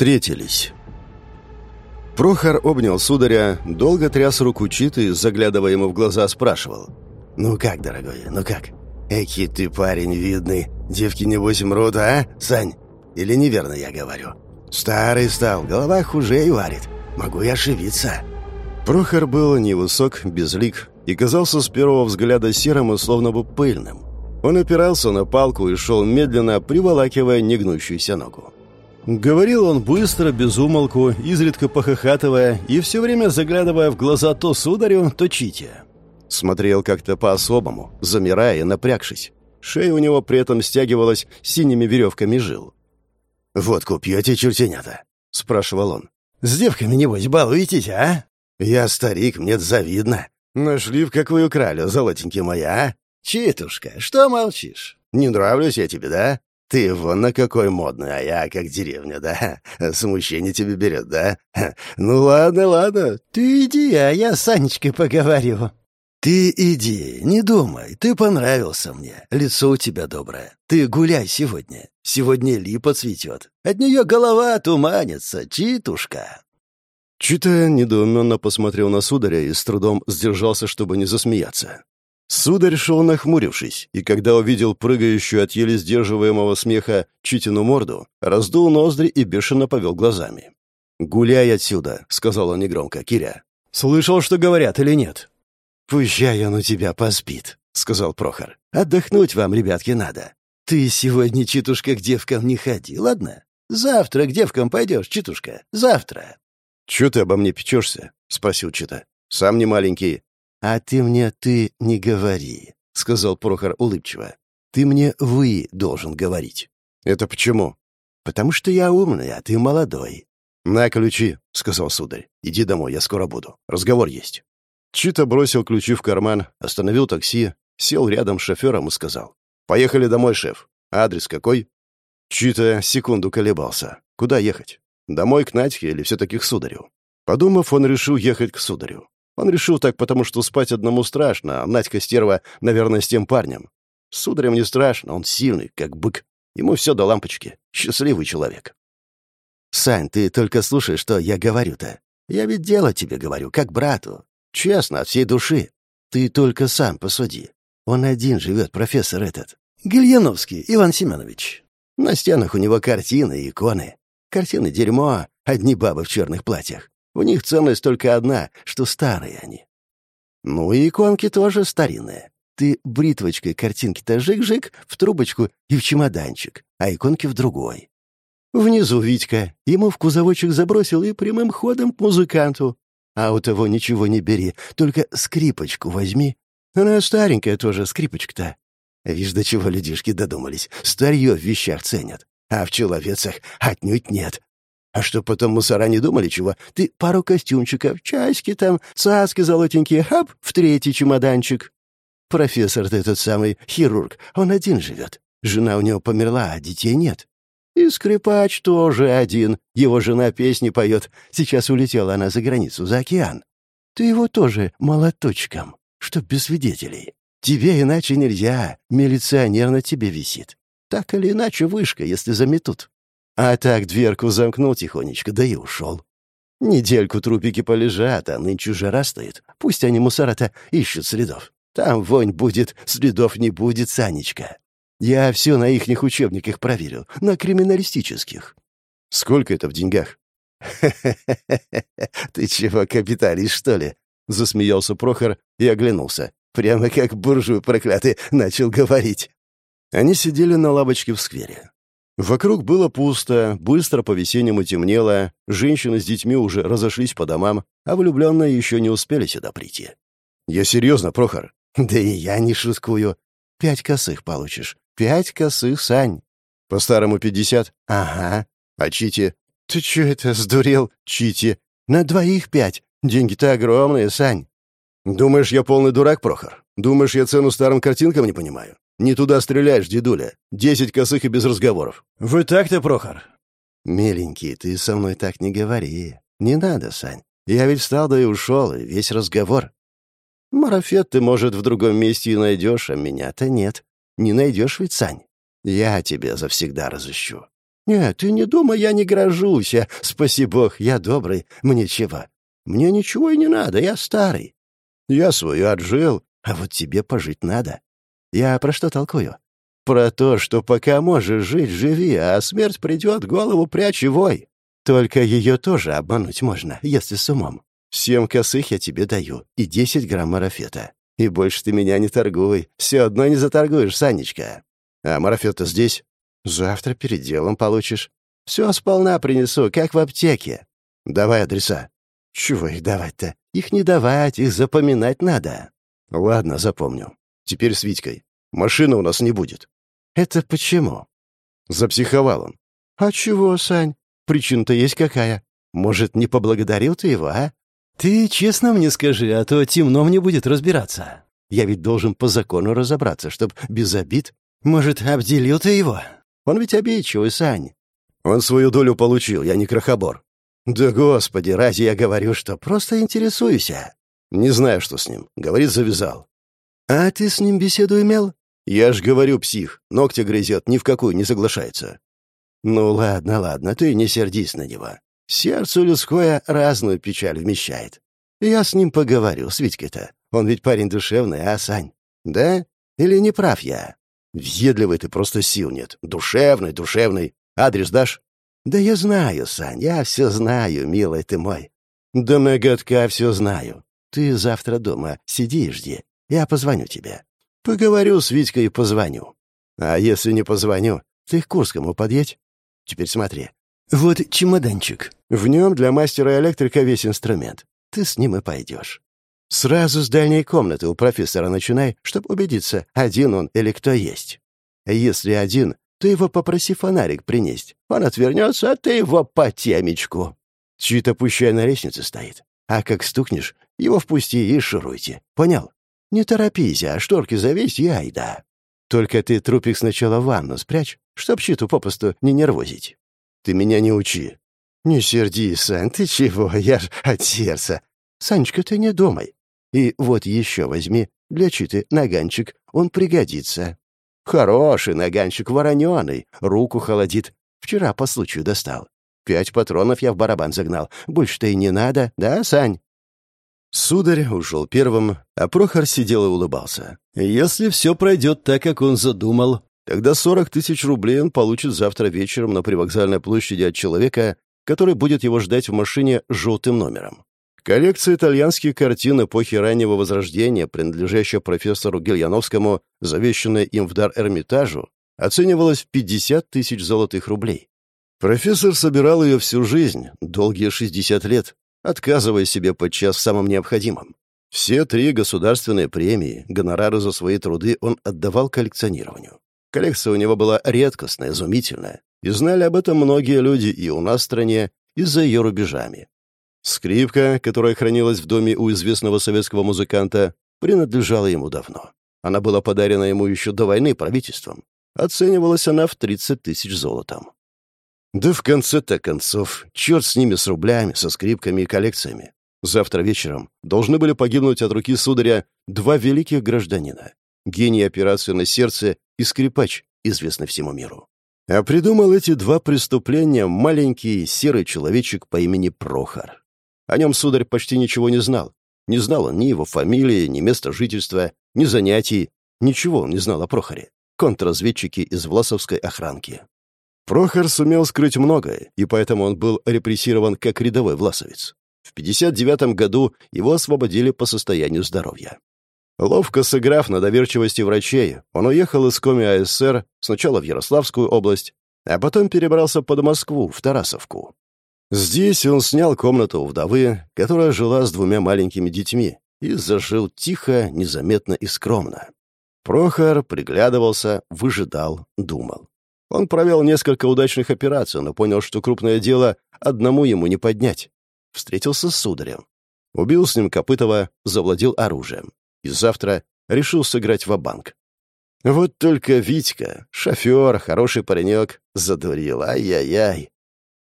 Встретились. Прохор обнял сударя, долго тряс руку Читы, заглядывая ему в глаза, спрашивал. «Ну как, дорогой, ну как? Эки ты парень видный. Девки небось мрут, а, Сань? Или неверно я говорю? Старый стал, голова хуже и варит. Могу я ошибиться». Прохор был невысок, безлик и казался с первого взгляда серым и словно бы пыльным. Он опирался на палку и шел медленно, приволакивая негнущуюся ногу. Говорил он быстро, без умолку, изредка похохатывая и все время заглядывая в глаза то сударю, то чите. Смотрел как-то по-особому, замирая и напрягшись. Шея у него при этом стягивалась синими веревками жил. «Водку пьете, чертенята?» — спрашивал он. «С девками, небось, балуетесь, а?» «Я старик, мне завидно. Нашли в какую кралю, золотенький моя, а? Читушка, что молчишь? Не нравлюсь я тебе, да? Ты вон на какой модный, а я как деревня, да? Смущение тебе берет, да? Ну ладно, ладно. Ты иди, а я с Анечкой поговорю. Ты иди, не думай, ты понравился мне. Лицо у тебя доброе. Ты гуляй сегодня. Сегодня липа цветет. От нее голова туманится, читушка. Чита недоуменно посмотрел на сударя и с трудом сдержался, чтобы не засмеяться. Сударь шел нахмурившись, и когда увидел прыгающую от еле сдерживаемого смеха Читину морду, раздул ноздри и бешено повел глазами. «Гуляй отсюда», — сказал он негромко, Киря. «Слышал, что говорят или нет?» «Пущай он у тебя поспит», — сказал Прохор. «Отдохнуть вам, ребятки, надо. Ты сегодня, Читушка, к девкам не ходи, ладно? Завтра к девкам пойдешь, Читушка, завтра». «Чего ты обо мне печешься?» — спросил Чита. «Сам не маленький, «А ты мне «ты» не говори», — сказал Прохор улыбчиво. «Ты мне «вы» должен говорить». «Это почему?» «Потому что я умный, а ты молодой». «На ключи», — сказал сударь. «Иди домой, я скоро буду. Разговор есть». Чита бросил ключи в карман, остановил такси, сел рядом с шофером и сказал. «Поехали домой, шеф. Адрес какой?» Чита секунду колебался. Куда ехать? Домой к Надьке или все-таки к сударю? Подумав, он решил ехать к сударю. Он решил так, потому что спать одному страшно, а Надька стерва, наверное, с тем парнем. С не страшно, он сильный, как бык. Ему все до лампочки. Счастливый человек. «Сань, ты только слушай, что я говорю-то. Я ведь дело тебе говорю, как брату. Честно, от всей души. Ты только сам посуди. Он один живет, профессор этот. Гильяновский Иван Семенович. На стенах у него картины и иконы. Картины — дерьмо, одни бабы в черных платьях. У них ценность только одна, что старые они. Ну и иконки тоже старинные. Ты бритвочкой картинки-то жик-жик в трубочку и в чемоданчик, а иконки в другой. Внизу Витька ему в кузовочек забросил и прямым ходом к музыканту. А у того ничего не бери, только скрипочку возьми. Она старенькая тоже, скрипочка-то. Видишь, до чего людишки додумались. Старье в вещах ценят, а в человецах отнюдь нет. А что потом мусора не думали чего? Ты пару костюмчиков, часики там, цаски золотенькие, хап, в третий чемоданчик. Профессор-то этот самый, хирург, он один живет. Жена у него померла, а детей нет. И скрипач тоже один. Его жена песни поет. Сейчас улетела она за границу, за океан. Ты его тоже молоточком, чтоб без свидетелей. Тебе иначе нельзя, милиционер на тебе висит. Так или иначе вышка, если заметут. А так дверку замкнул тихонечко, да и ушел. Недельку трупики полежат, а нынче жара стоит. Пусть они мусора-то ищут следов. Там вонь будет, следов не будет, Санечка. Я все на ихних учебниках проверил, на криминалистических. Сколько это в деньгах? Ты чего, капиталист, что ли? Засмеялся Прохор и оглянулся. Прямо как буржуй проклятый начал говорить. Они сидели на лавочке в сквере. Вокруг было пусто, быстро по-весеннему темнело, женщины с детьми уже разошлись по домам, а влюбленные еще не успели сюда прийти. «Я серьезно, Прохор?» «Да и я не шуткую. Пять косых получишь. Пять косых, Сань». «По-старому пятьдесят?» «Ага». «А Чити?» «Ты че это, сдурел, Чити? На двоих пять. Деньги-то огромные, Сань». «Думаешь, я полный дурак, Прохор? Думаешь, я цену старым картинкам не понимаю? Не туда стреляешь, дедуля. Десять косых и без разговоров. Вы так-то, Прохор? Миленький, ты со мной так не говори. Не надо, Сань. Я ведь встал да и ушел, и весь разговор. Марафет ты, может, в другом месте и найдешь, а меня-то нет. Не найдешь ведь, Сань. Я тебя завсегда разыщу. «Нет, ты не думай, я не грожусь. Я, спаси бог, я добрый. Мне чего? Мне ничего и не надо, я старый. Я свою отжил, а вот тебе пожить надо. Я про что толкую? Про то, что пока можешь жить, живи, а смерть придет, голову прячь и вой. Только ее тоже обмануть можно, если с умом. Семь косых я тебе даю и десять грамм марафета. И больше ты меня не торгуй. Все одно не заторгуешь, Санечка. А марафет-то здесь? Завтра перед делом получишь. Все сполна принесу, как в аптеке. Давай адреса. Чего их давать-то? Их не давать, их запоминать надо. Ладно, запомню. Теперь с Витькой. Машины у нас не будет. Это почему? Запсиховал он. А чего, Сань? Причина-то есть какая? Может, не поблагодарил ты его, а? Ты честно мне скажи, а то темно мне будет разбираться. Я ведь должен по закону разобраться, чтоб без обид. Может, обделил ты его? Он ведь обидчивый, Сань. Он свою долю получил, я не крохобор. Да господи, разве я говорю, что просто интересуюсь? Не знаю, что с ним. Говорит, завязал. А ты с ним беседу имел? Я ж говорю, псих. Ногти грызет, ни в какую не соглашается. Ну ладно, ладно, ты не сердись на него. Сердце людское разную печаль вмещает. Я с ним поговорю, с Витькой-то. Он ведь парень душевный, а, Сань? Да? Или не прав я? Въедливый ты, просто сил нет. Душевный, душевный. Адрес дашь? Да я знаю, Сань, я все знаю, милый ты мой. До ноготка все знаю. Ты завтра дома сиди и жди. Я позвоню тебе. Поговорю с Витькой и позвоню. А если не позвоню, ты к Курскому подъедь. Теперь смотри. Вот чемоданчик. В нем для мастера-электрика весь инструмент. Ты с ним и пойдешь. Сразу с дальней комнаты у профессора начинай, чтобы убедиться, один он или кто есть. Если один, то его попроси фонарик принесть. Он отвернется, а ты его по темечку. Чьи-то пущай на лестнице стоит. А как стукнешь, его впусти и шуруйте. Понял? Не торопись, а шторки завесь и айда. Только ты трупик сначала в ванну спрячь, чтоб щиту попусту не нервозить. Ты меня не учи. Не сердись, Сань, ты чего, я ж от сердца. Санечка, ты не думай. И вот еще возьми для читы наганчик, он пригодится. Хороший наганчик, вороненый, руку холодит. Вчера по случаю достал. Пять патронов я в барабан загнал. Больше-то и не надо, да, Сань? Сударь ушел первым, а Прохор сидел и улыбался. Если все пройдет так, как он задумал, тогда сорок тысяч рублей он получит завтра вечером на привокзальной площади от человека, который будет его ждать в машине с желтым номером. Коллекция итальянских картин эпохи раннего Возрождения, принадлежащая профессору Гельяновскому, завещанная им в дар Эрмитажу, оценивалась в 50 тысяч золотых рублей. Профессор собирал ее всю жизнь, долгие 60 лет, отказывая себе подчас в самом необходимом. Все три государственные премии, гонорары за свои труды он отдавал коллекционированию. Коллекция у него была редкостная, изумительная, и знали об этом многие люди и у нас в стране, и за ее рубежами. Скрипка, которая хранилась в доме у известного советского музыканта, принадлежала ему давно. Она была подарена ему еще до войны правительством. Оценивалась она в 30 тысяч золотом. Да в конце-то концов, черт с ними, с рублями, со скрипками и коллекциями. Завтра вечером должны были погибнуть от руки сударя два великих гражданина. Гений операции на сердце и скрипач, известный всему миру. А придумал эти два преступления маленький серый человечек по имени Прохор. О нем сударь почти ничего не знал. Не знал он ни его фамилии, ни места жительства, ни занятий. Ничего он не знал о Прохоре. Контрразведчики из Власовской охранки. Прохор сумел скрыть многое, и поэтому он был репрессирован как рядовой власовец. В 59 году его освободили по состоянию здоровья. Ловко сыграв на доверчивости врачей, он уехал из Коми АССР сначала в Ярославскую область, а потом перебрался под Москву, в Тарасовку. Здесь он снял комнату у вдовы, которая жила с двумя маленькими детьми, и зажил тихо, незаметно и скромно. Прохор приглядывался, выжидал, думал. Он провел несколько удачных операций, но понял, что крупное дело одному ему не поднять. Встретился с сударем. Убил с ним Копытова, завладел оружием. И завтра решил сыграть в банк Вот только Витька, шофер, хороший паренек, задурил, ай-яй-яй.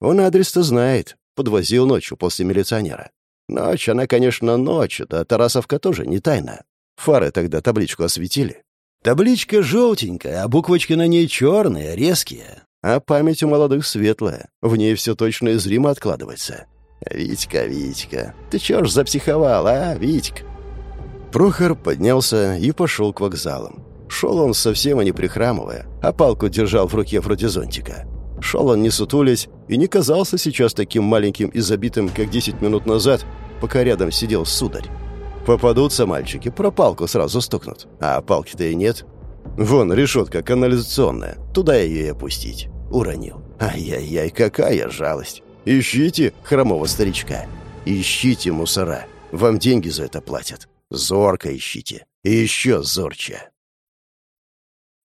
Он адрес-то знает, подвозил ночью после милиционера. Ночь, она, конечно, ночь, да Тарасовка тоже не тайна. Фары тогда табличку осветили. Табличка желтенькая, а буквочки на ней черные, резкие. А память у молодых светлая, в ней все точно и зримо откладывается. «Витька, Витька, ты чё ж запсиховал, а, Витька?» Прохор поднялся и пошел к вокзалам. Шел он совсем и не прихрамывая, а палку держал в руке вроде зонтика. Шел он не сутулясь и не казался сейчас таким маленьким и забитым, как десять минут назад, пока рядом сидел сударь. Попадутся мальчики, про палку сразу стукнут. А палки-то и нет. Вон, решетка канализационная. Туда ее и опустить. Уронил. Ай-яй-яй, какая жалость. Ищите хромого старичка. Ищите мусора. Вам деньги за это платят. Зорко ищите. И еще зорче.